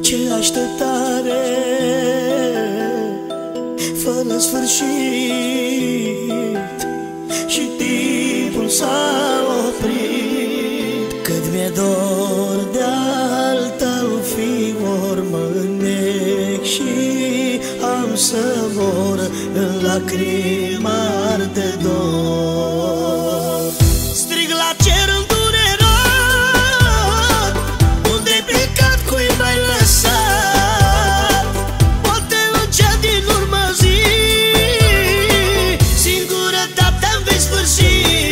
Ce așteptare. Fără sfârșit Și timpul s-a oprit. Cât mi-e dor de al tău fior Mă înnec și am să mor În lacrima din urmă zi. Singurătatea-mi vei sfârși.